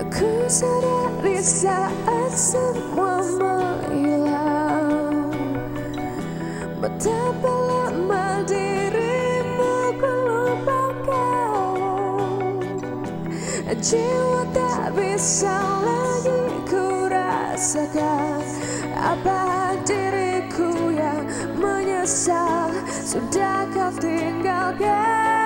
Aku sadari saat semua menghilang. Betapa lama dirimu ku lupakan. Jiwa tak bisa lagi ku rasakan. Apa diriku yang menyesal? Sudah kau tinggalkan